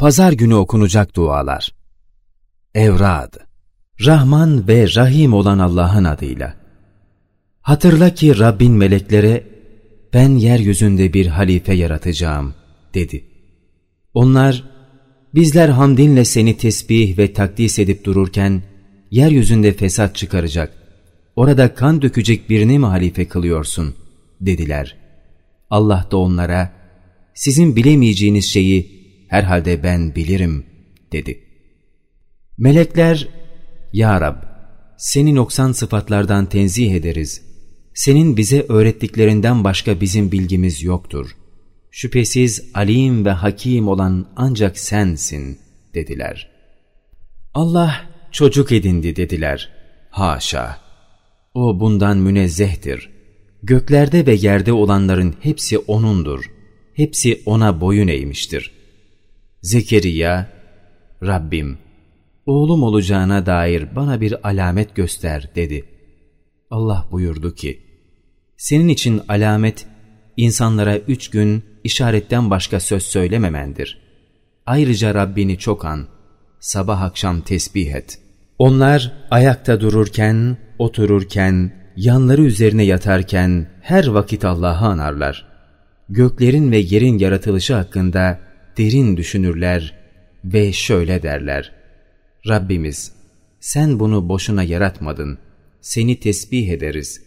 Pazar günü okunacak dualar. Evrad. Rahman ve Rahim olan Allah'ın adıyla. Hatırla ki Rabbin meleklere ben yeryüzünde bir halife yaratacağım dedi. Onlar bizler hamdinle seni tesbih ve takdis edip dururken yeryüzünde fesat çıkaracak, orada kan dökecek birini mi halife kılıyorsun dediler. Allah da onlara sizin bilemeyeceğiniz şeyi herhalde ben bilirim dedi. Melekler Ya Rab seni noksan sıfatlardan tenzih ederiz. Senin bize öğrettiklerinden başka bizim bilgimiz yoktur. Şüphesiz alim ve hakim olan ancak sensin dediler. Allah çocuk edindi dediler. Haşa! O bundan münezzehtir. Göklerde ve yerde olanların hepsi O'nundur. Hepsi O'na boyun eğmiştir. Zekeriya, Rabbim, oğlum olacağına dair bana bir alamet göster dedi. Allah buyurdu ki, senin için alamet, insanlara üç gün işaretten başka söz söylememendir. Ayrıca Rabbini çok an, sabah akşam tesbih et. Onlar ayakta dururken, otururken, yanları üzerine yatarken her vakit Allah'ı anarlar. Göklerin ve yerin yaratılışı hakkında derin düşünürler ve şöyle derler. Rabbimiz, sen bunu boşuna yaratmadın. Seni tesbih ederiz.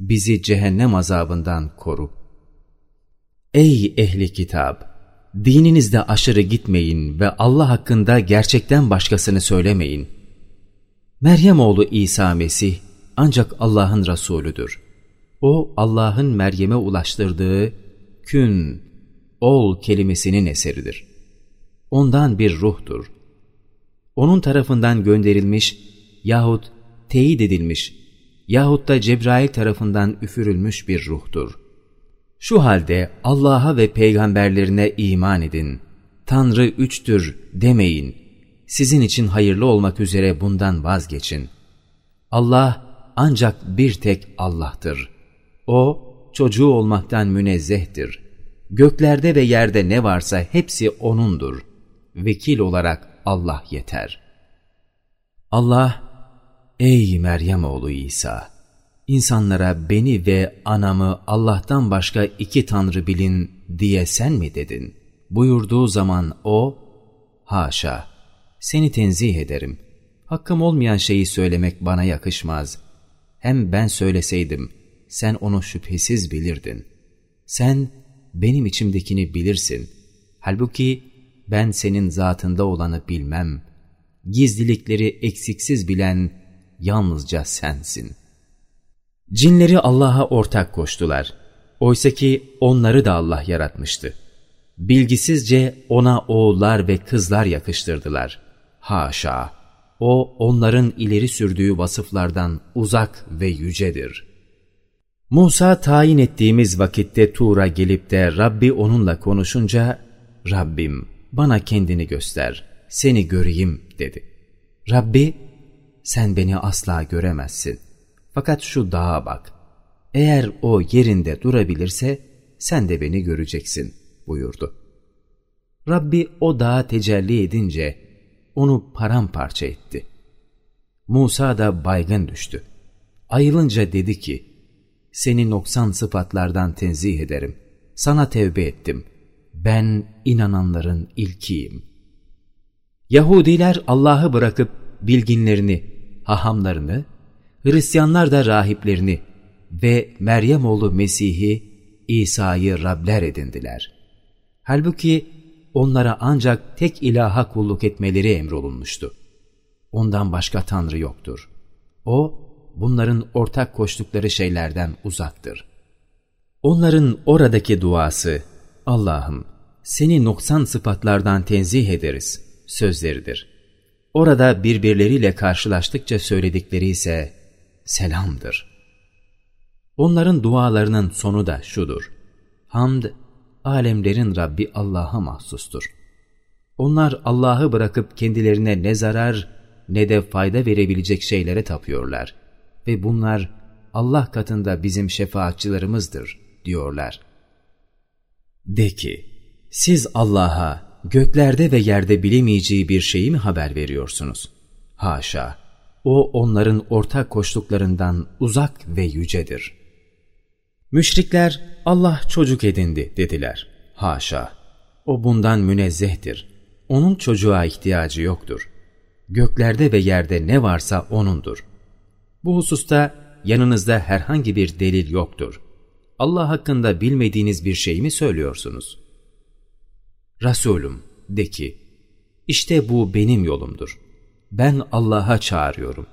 Bizi cehennem azabından koru. Ey ehli kitap! Dininizde aşırı gitmeyin ve Allah hakkında gerçekten başkasını söylemeyin. Meryem oğlu İsa Mesih ancak Allah'ın Resulüdür. O Allah'ın Meryem'e ulaştırdığı kün, ol kelimesinin eseridir. Ondan bir ruhtur. Onun tarafından gönderilmiş yahut teyit edilmiş yahut da Cebrail tarafından üfürülmüş bir ruhtur. Şu halde Allah'a ve peygamberlerine iman edin. Tanrı üçtür demeyin. Sizin için hayırlı olmak üzere bundan vazgeçin. Allah ancak bir tek Allah'tır. O çocuğu olmaktan münezzehtir. Göklerde ve yerde ne varsa hepsi O'nundur. Vekil olarak Allah yeter. Allah, ey Meryem oğlu İsa! İnsanlara beni ve anamı Allah'tan başka iki tanrı bilin diye sen mi dedin? Buyurduğu zaman o, haşa, seni tenzih ederim. Hakkım olmayan şeyi söylemek bana yakışmaz. Hem ben söyleseydim, sen onu şüphesiz bilirdin. Sen benim içimdekini bilirsin. Halbuki ben senin zatında olanı bilmem. Gizlilikleri eksiksiz bilen yalnızca sensin. Cinleri Allah'a ortak koştular. Oysa ki onları da Allah yaratmıştı. Bilgisizce ona oğullar ve kızlar yakıştırdılar. Haşa! O onların ileri sürdüğü vasıflardan uzak ve yücedir.'' Musa tayin ettiğimiz vakitte Tur'a gelip de Rabbi onunla konuşunca, Rabbim bana kendini göster, seni göreyim dedi. Rabbi, sen beni asla göremezsin. Fakat şu dağa bak. Eğer o yerinde durabilirse sen de beni göreceksin buyurdu. Rabbi o dağa tecelli edince onu paramparça etti. Musa da baygın düştü. Ayılınca dedi ki, seni noksan sıfatlardan tenzih ederim. Sana tevbe ettim. Ben inananların ilkiyim. Yahudiler Allah'ı bırakıp bilginlerini, hahamlarını, Hristiyanlar da rahiplerini ve Meryem oğlu Mesih'i, İsa'yı Rabler edindiler. Halbuki onlara ancak tek ilaha kulluk etmeleri emrolunmuştu. Ondan başka Tanrı yoktur. O, bunların ortak koştukları şeylerden uzaktır. Onların oradaki duası, Allah'ım seni noksan sıfatlardan tenzih ederiz sözleridir. Orada birbirleriyle karşılaştıkça söyledikleri ise selamdır. Onların dualarının sonu da şudur. Hamd, alemlerin Rabbi Allah'a mahsustur. Onlar Allah'ı bırakıp kendilerine ne zarar ne de fayda verebilecek şeylere tapıyorlar ve bunlar Allah katında bizim şefaatçılarımızdır diyorlar. De ki, siz Allah'a göklerde ve yerde bilemeyeceği bir şeyi mi haber veriyorsunuz? Haşa! O onların ortak koştuklarından uzak ve yücedir. Müşrikler Allah çocuk edindi dediler. Haşa! O bundan münezzehtir. Onun çocuğa ihtiyacı yoktur. Göklerde ve yerde ne varsa O'nundur. Bu hususta yanınızda herhangi bir delil yoktur. Allah hakkında bilmediğiniz bir şey mi söylüyorsunuz? Resulüm de ki, işte bu benim yolumdur. Ben Allah'a çağırıyorum.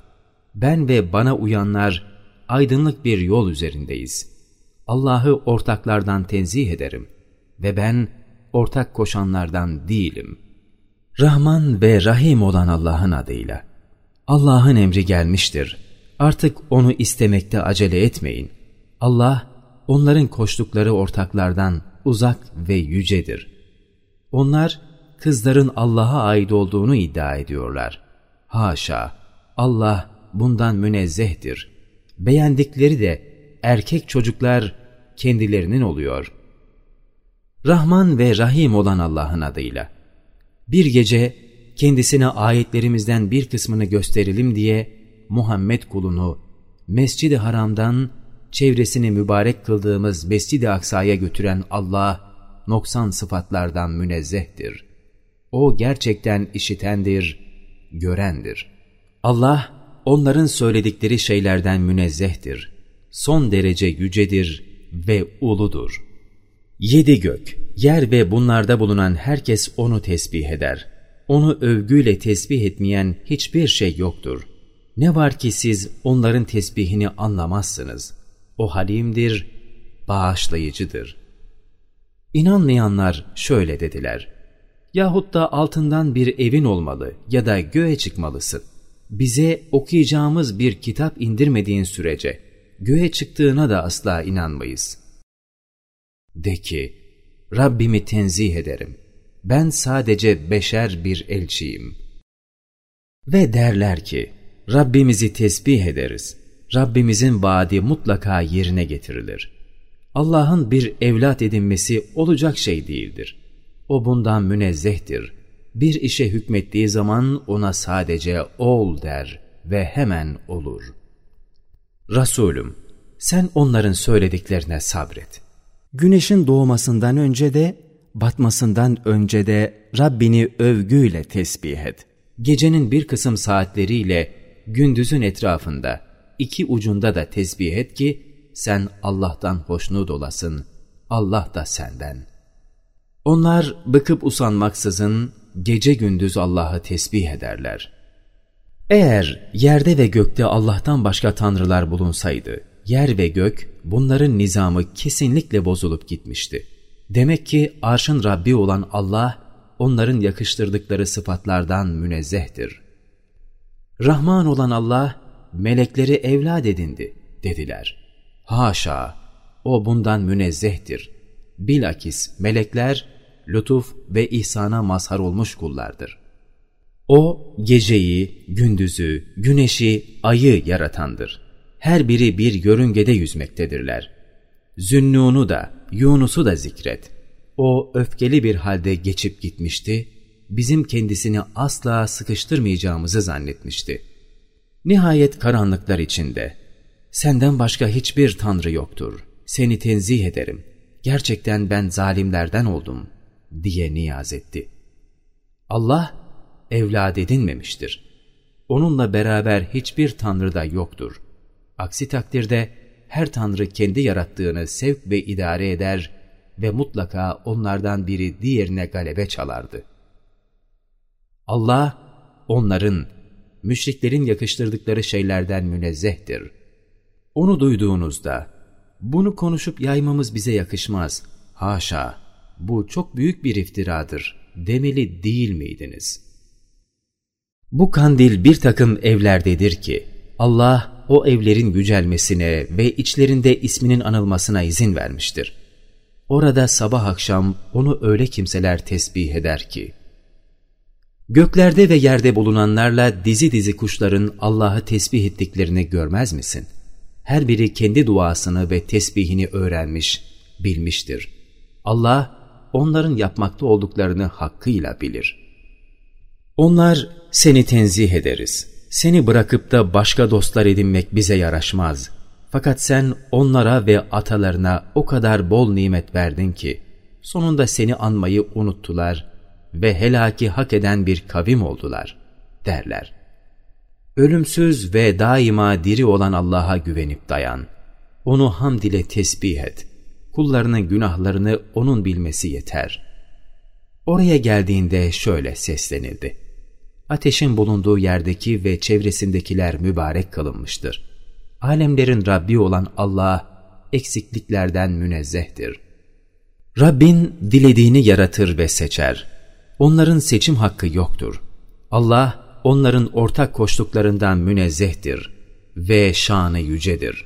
Ben ve bana uyanlar aydınlık bir yol üzerindeyiz. Allah'ı ortaklardan tenzih ederim ve ben ortak koşanlardan değilim. Rahman ve Rahim olan Allah'ın adıyla. Allah'ın emri gelmiştir. Artık onu istemekte acele etmeyin. Allah, onların koştukları ortaklardan uzak ve yücedir. Onlar, kızların Allah'a ait olduğunu iddia ediyorlar. Haşa! Allah bundan münezzehtir. Beğendikleri de erkek çocuklar kendilerinin oluyor. Rahman ve Rahim olan Allah'ın adıyla. Bir gece kendisine ayetlerimizden bir kısmını gösterelim diye Muhammed kulunu Mescid-i Haram'dan çevresini mübarek kıldığımız Mescid-i Aksa'ya götüren Allah noksan sıfatlardan münezzehtir. O gerçekten işitendir, görendir. Allah onların söyledikleri şeylerden münezzehtir. Son derece yücedir ve uludur. Yedi gök, yer ve bunlarda bulunan herkes onu tesbih eder. Onu övgüyle tesbih etmeyen hiçbir şey yoktur. Ne var ki siz onların tesbihini anlamazsınız. O halimdir, bağışlayıcıdır. İnanmayanlar şöyle dediler. Yahut da altından bir evin olmalı ya da göğe çıkmalısın. Bize okuyacağımız bir kitap indirmediğin sürece göğe çıktığına da asla inanmayız. De ki, Rabbimi tenzih ederim. Ben sadece beşer bir elçiyim. Ve derler ki, Rabbimizi tesbih ederiz. Rabbimizin vaadi mutlaka yerine getirilir. Allah'ın bir evlat edinmesi olacak şey değildir. O bundan münezzehtir. Bir işe hükmettiği zaman ona sadece ol der ve hemen olur. Resulüm, sen onların söylediklerine sabret. Güneşin doğmasından önce de, batmasından önce de Rabbini övgüyle tesbih et. Gecenin bir kısım saatleriyle gündüzün etrafında, iki ucunda da tesbih et ki, sen Allah'tan hoşnut olasın, Allah da senden. Onlar bıkıp usanmaksızın gece gündüz Allah'ı tesbih ederler. Eğer yerde ve gökte Allah'tan başka tanrılar bulunsaydı, yer ve gök bunların nizamı kesinlikle bozulup gitmişti. Demek ki arşın Rabbi olan Allah, onların yakıştırdıkları sıfatlardan münezzehtir. Rahman olan Allah, melekleri evlad edindi, dediler. Haşa, o bundan münezzehtir. Bilakis melekler, lütuf ve ihsana mazhar olmuş kullardır. O, geceyi, gündüzü, güneşi, ayı yaratandır. Her biri bir yörüngede yüzmektedirler. Zünnun'u da, Yunus'u da zikret. O öfkeli bir halde geçip gitmişti, bizim kendisini asla sıkıştırmayacağımızı zannetmişti. Nihayet karanlıklar içinde, senden başka hiçbir tanrı yoktur, seni tenzih ederim, gerçekten ben zalimlerden oldum, diye niyaz etti. Allah, evlad edinmemiştir. Onunla beraber hiçbir tanrı da yoktur. Aksi takdirde her tanrı kendi yarattığını sevk ve idare eder ve mutlaka onlardan biri diğerine galebe çalardı. Allah, onların, müşriklerin yakıştırdıkları şeylerden münezzehtir. Onu duyduğunuzda, bunu konuşup yaymamız bize yakışmaz. Haşa, bu çok büyük bir iftiradır demeli değil miydiniz? Bu kandil bir takım evlerdedir ki, Allah o evlerin yücelmesine ve içlerinde isminin anılmasına izin vermiştir. Orada sabah akşam onu öyle kimseler tesbih eder ki, Göklerde ve yerde bulunanlarla dizi dizi kuşların Allah'ı tesbih ettiklerini görmez misin? Her biri kendi duasını ve tesbihini öğrenmiş, bilmiştir. Allah onların yapmakta olduklarını hakkıyla bilir. Onlar seni tenzih ederiz. Seni bırakıp da başka dostlar edinmek bize yaraşmaz. Fakat sen onlara ve atalarına o kadar bol nimet verdin ki, sonunda seni anmayı unuttular ve helaki hak eden bir kavim oldular, derler. Ölümsüz ve daima diri olan Allah'a güvenip dayan. Onu hamd ile tesbih et. Kullarının günahlarını O'nun bilmesi yeter. Oraya geldiğinde şöyle seslenildi. Ateşin bulunduğu yerdeki ve çevresindekiler mübarek kılınmıştır. Alemlerin Rabbi olan Allah eksikliklerden münezzehtir. Rabbin dilediğini yaratır ve seçer. Onların seçim hakkı yoktur. Allah onların ortak koştuklarından münezzehtir ve şanı yücedir.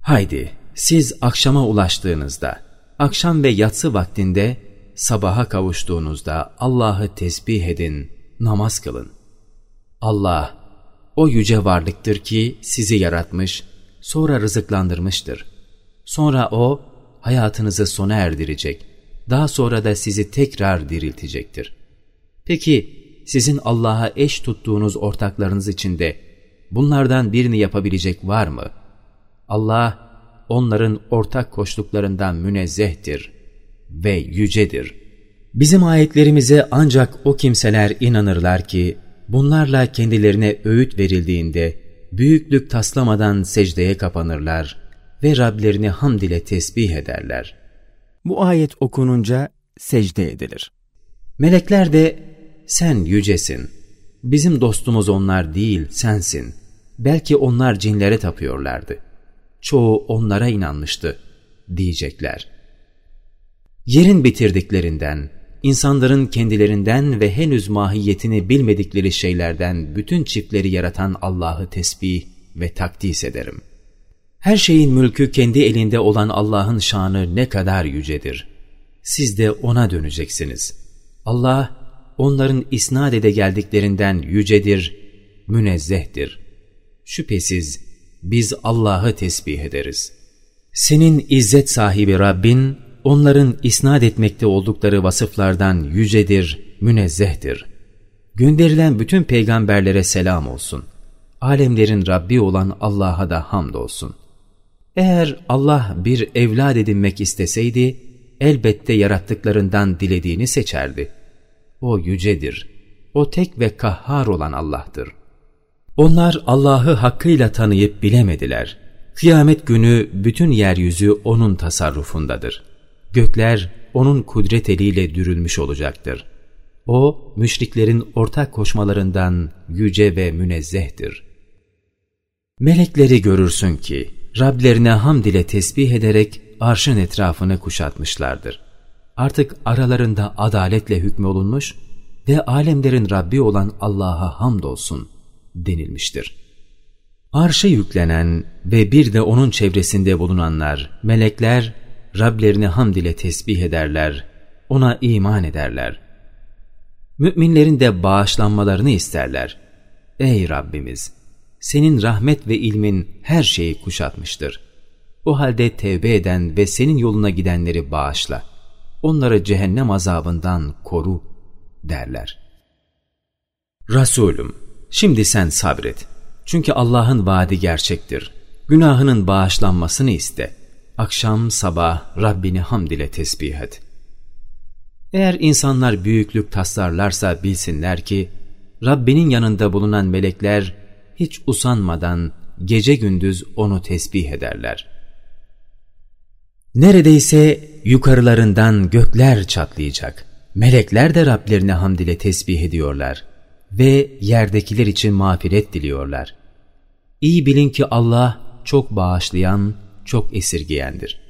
Haydi siz akşama ulaştığınızda, akşam ve yatsı vaktinde sabaha kavuştuğunuzda Allah'ı tesbih edin, namaz kılın. Allah, o yüce varlıktır ki sizi yaratmış, sonra rızıklandırmıştır. Sonra O, hayatınızı sona erdirecek, daha sonra da sizi tekrar diriltecektir. Peki, sizin Allah'a eş tuttuğunuz ortaklarınız içinde bunlardan birini yapabilecek var mı? Allah, onların ortak koştuklarından münezzehtir ve yücedir. Bizim ayetlerimize ancak o kimseler inanırlar ki, bunlarla kendilerine öğüt verildiğinde, büyüklük taslamadan secdeye kapanırlar ve Rablerini hamd ile tesbih ederler. Bu ayet okununca secde edilir. Melekler de sen yücesin, bizim dostumuz onlar değil sensin. Belki onlar cinlere tapıyorlardı. Çoğu onlara inanmıştı diyecekler. Yerin bitirdiklerinden, insanların kendilerinden ve henüz mahiyetini bilmedikleri şeylerden bütün çiftleri yaratan Allah'ı tesbih ve takdis ederim. Her şeyin mülkü kendi elinde olan Allah'ın şanı ne kadar yücedir. Siz de O'na döneceksiniz. Allah, onların isnat ede geldiklerinden yücedir, münezzehtir. Şüphesiz biz Allah'ı tesbih ederiz. Senin izzet sahibi Rabbin, onların isnat etmekte oldukları vasıflardan yücedir, münezzehtir. Gönderilen bütün peygamberlere selam olsun. Alemlerin Rabbi olan Allah'a da hamdolsun. Eğer Allah bir evlad edinmek isteseydi, elbette yarattıklarından dilediğini seçerdi. O yücedir. O tek ve kahhar olan Allah'tır. Onlar Allah'ı hakkıyla tanıyıp bilemediler. Kıyamet günü bütün yeryüzü O'nun tasarrufundadır. Gökler O'nun kudret eliyle dürülmüş olacaktır. O, müşriklerin ortak koşmalarından yüce ve münezzehtir. Melekleri görürsün ki, Rablerine hamd ile tesbih ederek arşın etrafını kuşatmışlardır artık aralarında adaletle hükmolunmuş ve alemlerin Rabbi olan Allah'a hamdolsun denilmiştir. Arşa yüklenen ve bir de onun çevresinde bulunanlar, melekler, Rablerini hamd ile tesbih ederler, ona iman ederler. Müminlerin de bağışlanmalarını isterler. Ey Rabbimiz! Senin rahmet ve ilmin her şeyi kuşatmıştır. O halde tevbe eden ve senin yoluna gidenleri bağışla onları cehennem azabından koru derler. Resulüm, şimdi sen sabret. Çünkü Allah'ın vaadi gerçektir. Günahının bağışlanmasını iste. Akşam sabah Rabbini hamd ile tesbih et. Eğer insanlar büyüklük taslarlarsa bilsinler ki, Rabbinin yanında bulunan melekler hiç usanmadan gece gündüz onu tesbih ederler. Neredeyse yukarılarından gökler çatlayacak. Melekler de Rablerine hamd ile tesbih ediyorlar ve yerdekiler için mağfiret diliyorlar. İyi bilin ki Allah çok bağışlayan, çok esirgeyendir.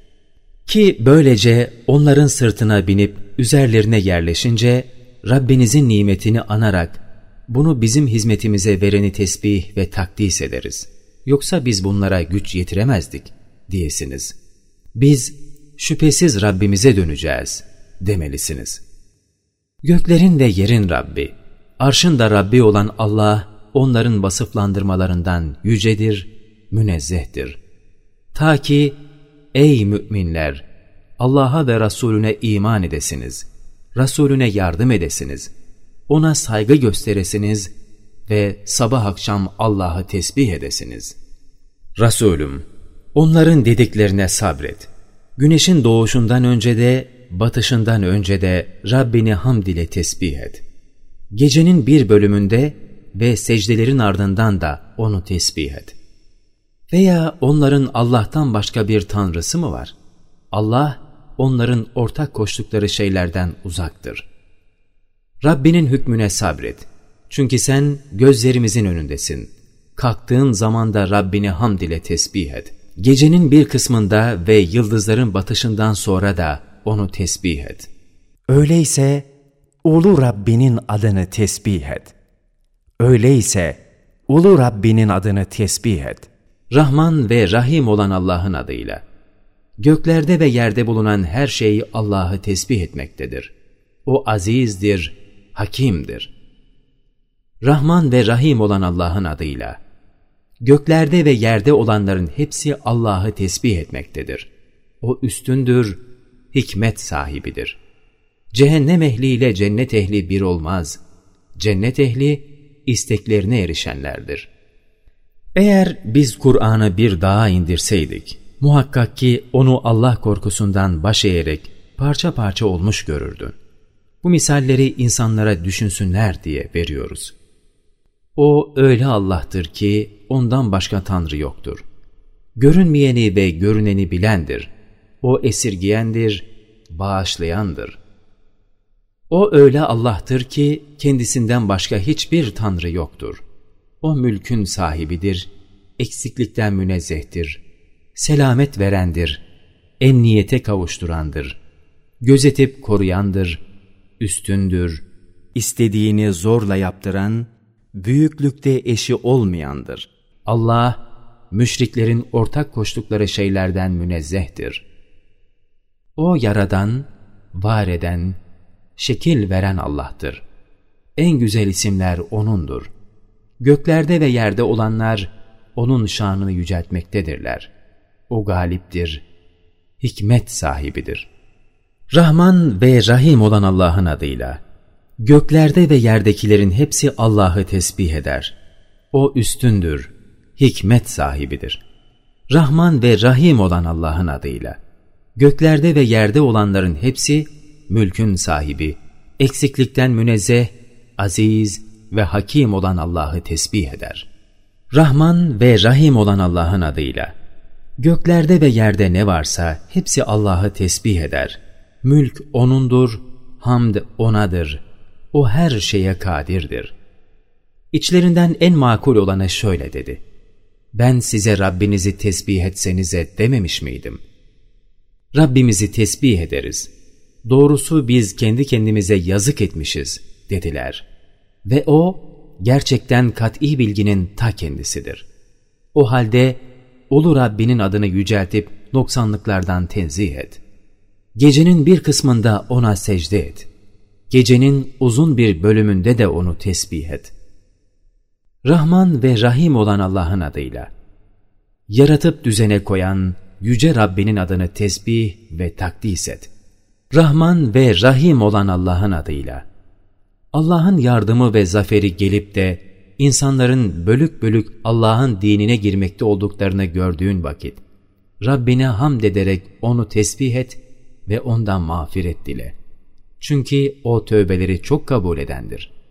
Ki böylece onların sırtına binip üzerlerine yerleşince Rabbinizin nimetini anarak bunu bizim hizmetimize vereni tesbih ve takdis ederiz. Yoksa biz bunlara güç yetiremezdik diyesiniz. Biz şüphesiz Rabbimize döneceğiz demelisiniz. Göklerin ve yerin Rabbi, arşın da Rabbi olan Allah onların vasıflandırmalarından yücedir, münezzehtir. Ta ki ey müminler Allah'a ve Resulüne iman edesiniz, Resulüne yardım edesiniz, ona saygı gösteresiniz ve sabah akşam Allah'ı tesbih edesiniz. Resulüm, onların dediklerine sabret. Güneşin doğuşundan önce de, batışından önce de Rabbini hamd ile tesbih et. Gecenin bir bölümünde ve secdelerin ardından da onu tesbih et. Veya onların Allah'tan başka bir tanrısı mı var? Allah, onların ortak koştukları şeylerden uzaktır. Rabbinin hükmüne sabret. Çünkü sen gözlerimizin önündesin. Kalktığın zaman da Rabbini hamd ile tesbih et. Gecenin bir kısmında ve yıldızların batışından sonra da onu tesbih et. Öyleyse Ulu Rabbinin adını tesbih et. Öyleyse Ulu Rabbinin adını tesbih et. Rahman ve Rahim olan Allah'ın adıyla. Göklerde ve yerde bulunan her şey Allah'ı tesbih etmektedir. O azizdir, hakimdir. Rahman ve Rahim olan Allah'ın adıyla. Göklerde ve yerde olanların hepsi Allah'ı tesbih etmektedir. O üstündür, hikmet sahibidir. Cehennem ehliyle cennet ehli bir olmaz. Cennet ehli isteklerine erişenlerdir. Eğer biz Kur'an'ı bir dağa indirseydik, muhakkak ki onu Allah korkusundan baş eğerek parça parça olmuş görürdün. Bu misalleri insanlara düşünsünler diye veriyoruz. O öyle Allah'tır ki ondan başka Tanrı yoktur. Görünmeyeni ve görüneni bilendir. O esirgiyendir, bağışlayandır. O öyle Allah'tır ki kendisinden başka hiçbir Tanrı yoktur. O mülkün sahibidir, eksiklikten münezzehtir, selamet verendir, emniyete kavuşturandır, gözetip koruyandır, üstündür, istediğini zorla yaptıran, büyüklükte eşi olmayandır. Allah, müşriklerin ortak koştukları şeylerden münezzehtir. O yaradan, var eden, şekil veren Allah'tır. En güzel isimler O'nundur. Göklerde ve yerde olanlar O'nun şanını yüceltmektedirler. O galiptir, hikmet sahibidir. Rahman ve Rahim olan Allah'ın adıyla, göklerde ve yerdekilerin hepsi Allah'ı tesbih eder. O üstündür, hikmet sahibidir. Rahman ve Rahim olan Allah'ın adıyla, göklerde ve yerde olanların hepsi mülkün sahibi, eksiklikten münezzeh, aziz ve hakim olan Allah'ı tesbih eder. Rahman ve Rahim olan Allah'ın adıyla, göklerde ve yerde ne varsa hepsi Allah'ı tesbih eder. Mülk O'nundur, hamd O'nadır. O her şeye kadirdir. İçlerinden en makul olanı şöyle dedi. Ben size Rabbinizi tesbih etsenize dememiş miydim? Rabbimizi tesbih ederiz.'' doğrusu biz kendi kendimize yazık etmişiz dediler. Ve o gerçekten kat'i bilginin ta kendisidir. O halde ulu Rabbinin adını yüceltip noksanlıklardan tenzih et. Gecenin bir kısmında ona secde et. Gecenin uzun bir bölümünde de onu tesbih et. Rahman ve Rahim olan Allah'ın adıyla. Yaratıp düzene koyan Yüce Rabbinin adını tesbih ve takdis et. Rahman ve Rahim olan Allah'ın adıyla. Allah'ın yardımı ve zaferi gelip de insanların bölük bölük Allah'ın dinine girmekte olduklarını gördüğün vakit, Rabbine hamd ederek onu tesbih et ve ondan mağfiret dile. Çünkü o tövbeleri çok kabul edendir.''